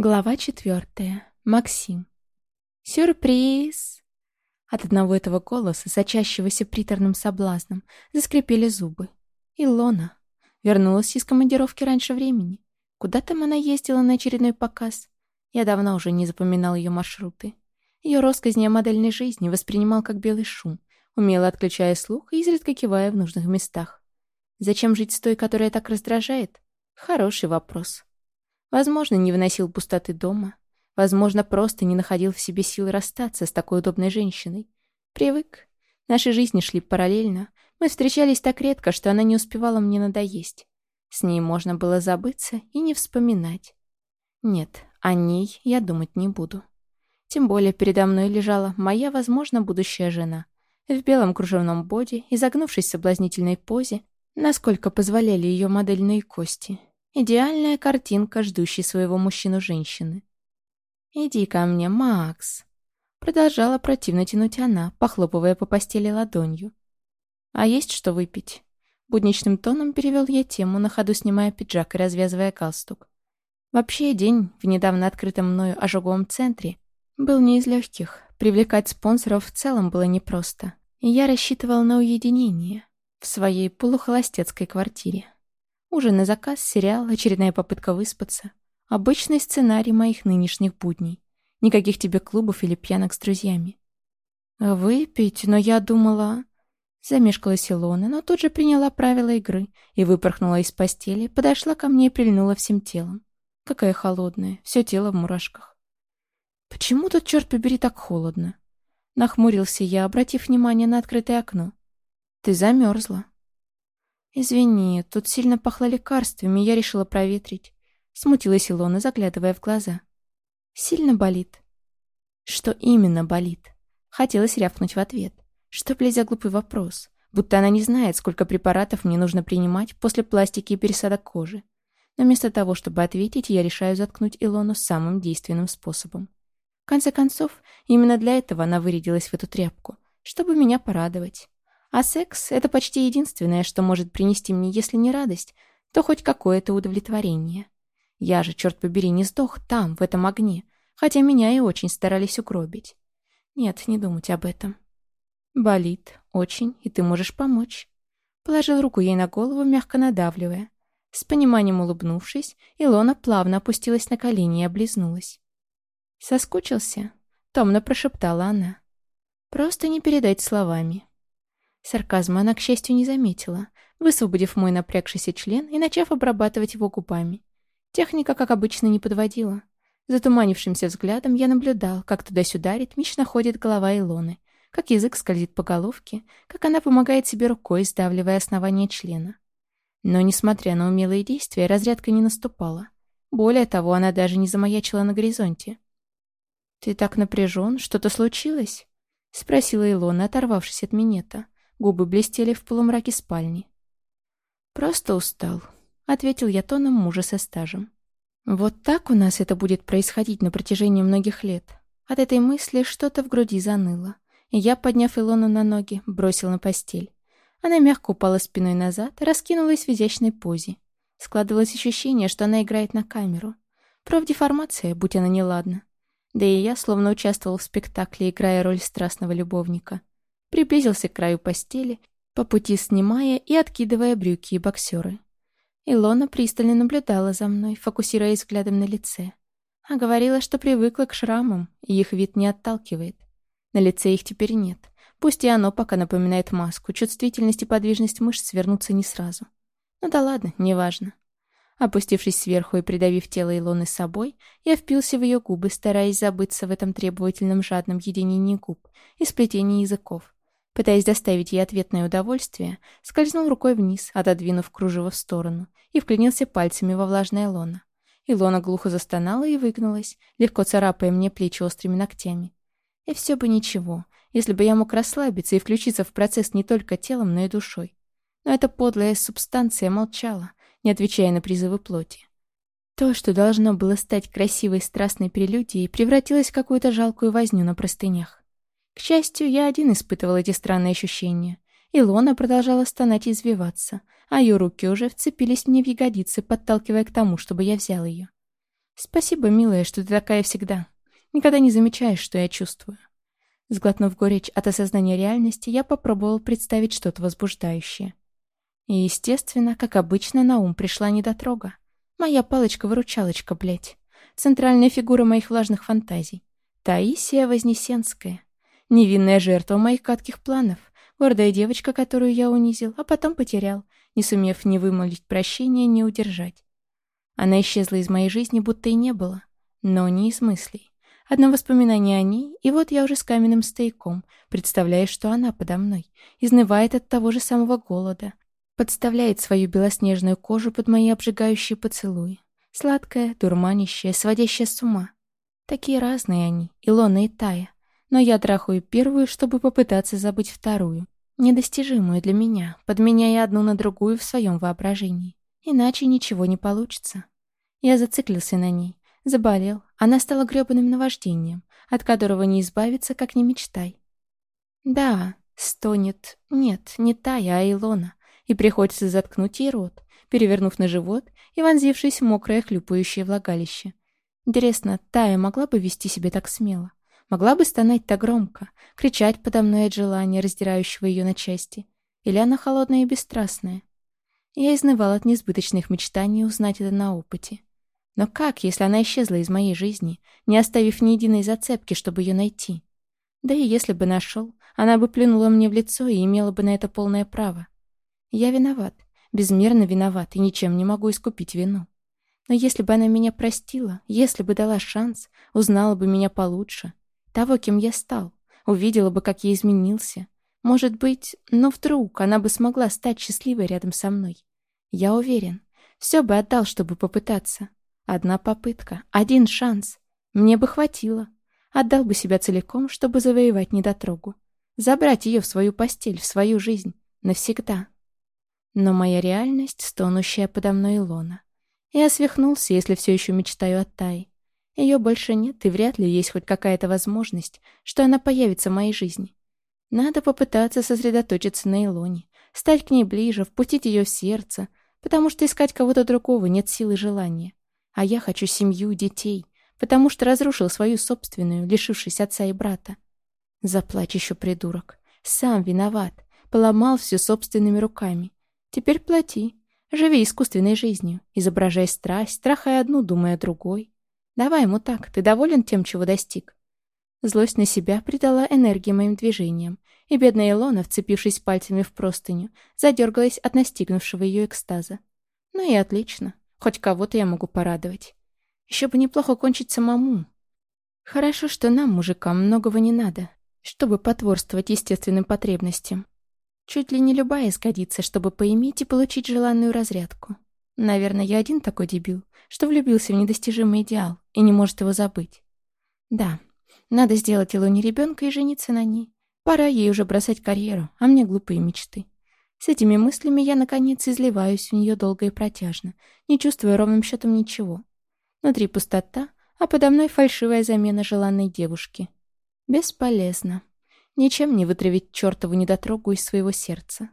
Глава четвертая. Максим. Сюрприз! От одного этого голоса, сочащегося приторным соблазном, заскрипели зубы. Илона вернулась из командировки раньше времени. Куда там она ездила на очередной показ? Я давно уже не запоминал ее маршруты. Ее росказни о модельной жизни воспринимал как белый шум, умело отключая слух и изредка кивая в нужных местах. Зачем жить с той, которая так раздражает? Хороший вопрос. Возможно, не выносил пустоты дома. Возможно, просто не находил в себе сил расстаться с такой удобной женщиной. Привык. Наши жизни шли параллельно. Мы встречались так редко, что она не успевала мне надоесть. С ней можно было забыться и не вспоминать. Нет, о ней я думать не буду. Тем более передо мной лежала моя, возможно, будущая жена. В белом кружевном боди, изогнувшись в соблазнительной позе, насколько позволяли ее модельные кости, Идеальная картинка, ждущей своего мужчину женщины. «Иди ко мне, Макс!» Продолжала противно тянуть она, похлопывая по постели ладонью. «А есть что выпить?» Будничным тоном перевел я тему, на ходу снимая пиджак и развязывая галстук. Вообще, день в недавно открытом мною ожоговом центре был не из легких. Привлекать спонсоров в целом было непросто. И я рассчитывал на уединение в своей полухолостецкой квартире. Ужин на заказ, сериал, очередная попытка выспаться. Обычный сценарий моих нынешних будней. Никаких тебе клубов или пьянок с друзьями. «Выпить? Но я думала...» Замешкалась Илона, но тут же приняла правила игры и выпорхнула из постели, подошла ко мне и прильнула всем телом. Какая холодная, все тело в мурашках. «Почему тут, черт побери, так холодно?» Нахмурился я, обратив внимание на открытое окно. «Ты замерзла». «Извини, тут сильно пахло лекарствами, я решила проветрить». Смутилась Илона, заглядывая в глаза. «Сильно болит?» «Что именно болит?» Хотелось рявкнуть в ответ. Что, блядь, глупый вопрос? Будто она не знает, сколько препаратов мне нужно принимать после пластики и пересадок кожи. Но вместо того, чтобы ответить, я решаю заткнуть Илону самым действенным способом. В конце концов, именно для этого она вырядилась в эту тряпку, чтобы меня порадовать. А секс — это почти единственное, что может принести мне, если не радость, то хоть какое-то удовлетворение. Я же, черт побери, не сдох там, в этом огне, хотя меня и очень старались укробить. Нет, не думать об этом. Болит, очень, и ты можешь помочь. Положил руку ей на голову, мягко надавливая. С пониманием улыбнувшись, Илона плавно опустилась на колени и облизнулась. «Соскучился?» — томно прошептала она. «Просто не передать словами. Сарказма она, к счастью, не заметила, высвободив мой напрягшийся член и начав обрабатывать его губами. Техника, как обычно, не подводила. Затуманившимся взглядом я наблюдал, как туда-сюда ритмично ходит голова Илоны, как язык скользит по головке, как она помогает себе рукой, сдавливая основание члена. Но, несмотря на умелые действия, разрядка не наступала. Более того, она даже не замаячила на горизонте. «Ты так напряжен? Что-то случилось?» — спросила Илона, оторвавшись от минета. Губы блестели в полумраке спальни. «Просто устал», — ответил я тоном мужа со стажем. «Вот так у нас это будет происходить на протяжении многих лет». От этой мысли что-то в груди заныло, и я, подняв Илону на ноги, бросил на постель. Она мягко упала спиной назад, раскинулась в изящной позе. Складывалось ощущение, что она играет на камеру. Профдеформация, будь она неладна. Да и я словно участвовал в спектакле, играя роль страстного любовника приблизился к краю постели, по пути снимая и откидывая брюки и боксеры. Илона пристально наблюдала за мной, фокусируясь взглядом на лице. А говорила, что привыкла к шрамам, и их вид не отталкивает. На лице их теперь нет. Пусть и оно пока напоминает маску, чувствительность и подвижность мышц вернутся не сразу. Ну да ладно, неважно. Опустившись сверху и придавив тело Илоны собой, я впился в ее губы, стараясь забыться в этом требовательном жадном единении губ и сплетении языков, Пытаясь доставить ей ответное удовольствие, скользнул рукой вниз, отодвинув кружево в сторону, и вклинился пальцами во влажное лоно. Илона глухо застонала и выгнулась, легко царапая мне плечи острыми ногтями. И все бы ничего, если бы я мог расслабиться и включиться в процесс не только телом, но и душой. Но эта подлая субстанция молчала, не отвечая на призывы плоти. То, что должно было стать красивой страстной прелюдией, превратилось в какую-то жалкую возню на простынях. К счастью, я один испытывал эти странные ощущения. Илона продолжала стонать и извиваться, а ее руки уже вцепились мне в ягодицы, подталкивая к тому, чтобы я взял ее. Спасибо, милая, что ты такая всегда. Никогда не замечаешь, что я чувствую. Сглотнув горечь от осознания реальности, я попробовал представить что-то возбуждающее. И, естественно, как обычно, на ум пришла недотрога. Моя палочка-выручалочка, блядь. Центральная фигура моих влажных фантазий. Таисия Вознесенская. Невинная жертва моих катких планов. Гордая девочка, которую я унизил, а потом потерял, не сумев ни вымолвить прощения, ни удержать. Она исчезла из моей жизни, будто и не было. Но не из мыслей. Одно воспоминание о ней, и вот я уже с каменным стояком, представляю, что она подо мной, изнывает от того же самого голода, подставляет свою белоснежную кожу под мои обжигающие поцелуи. Сладкая, дурманящая, сводящая с ума. Такие разные они, Илона и Тая. Но я трахаю первую, чтобы попытаться забыть вторую, недостижимую для меня, подменяя одну на другую в своем воображении. Иначе ничего не получится. Я зациклился на ней, заболел, она стала грёбаным наваждением, от которого не избавиться, как не мечтай. Да, стонет, нет, не Тая, а Илона, и приходится заткнуть ей рот, перевернув на живот и вонзившись в мокрое хлюпающее влагалище. Интересно, Тая могла бы вести себя так смело? Могла бы стонать так громко, кричать подо мной от желания, раздирающего ее на части? Или она холодная и бесстрастная? Я изнывал от несбыточных мечтаний узнать это на опыте. Но как, если она исчезла из моей жизни, не оставив ни единой зацепки, чтобы ее найти? Да и если бы нашел, она бы плюнула мне в лицо и имела бы на это полное право. Я виноват, безмерно виноват и ничем не могу искупить вину. Но если бы она меня простила, если бы дала шанс, узнала бы меня получше, того, кем я стал, увидела бы, как я изменился, может быть, но вдруг она бы смогла стать счастливой рядом со мной. Я уверен, все бы отдал, чтобы попытаться. Одна попытка, один шанс. Мне бы хватило. Отдал бы себя целиком, чтобы завоевать недотрогу. Забрать ее в свою постель, в свою жизнь. Навсегда. Но моя реальность, стонущая подо мной Илона. Я свихнулся, если все еще мечтаю о Тае. Ее больше нет, и вряд ли есть хоть какая-то возможность, что она появится в моей жизни. Надо попытаться сосредоточиться на Илоне, стать к ней ближе, впустить ее в сердце, потому что искать кого-то другого нет силы желания. А я хочу семью, детей, потому что разрушил свою собственную, лишившись отца и брата. Заплачь еще, придурок. Сам виноват. Поломал все собственными руками. Теперь плати. Живи искусственной жизнью, изображай страсть, страхай одну, думая другой. Давай ему так, ты доволен тем, чего достиг? Злость на себя придала энергии моим движениям, и бедная Илона, вцепившись пальцами в простыню, задергалась от настигнувшего ее экстаза. Ну и отлично, хоть кого-то я могу порадовать. Еще бы неплохо кончить самому. Хорошо, что нам, мужикам, многого не надо, чтобы потворствовать естественным потребностям. Чуть ли не любая сгодится, чтобы поиметь и получить желанную разрядку. Наверное, я один такой дебил, что влюбился в недостижимый идеал и не может его забыть. Да, надо сделать Илоне ребенка и жениться на ней. Пора ей уже бросать карьеру, а мне глупые мечты. С этими мыслями я, наконец, изливаюсь в нее долго и протяжно, не чувствуя ровным счетом ничего. Внутри пустота, а подо мной фальшивая замена желанной девушки. Бесполезно. Ничем не вытравить чертову недотрогу из своего сердца.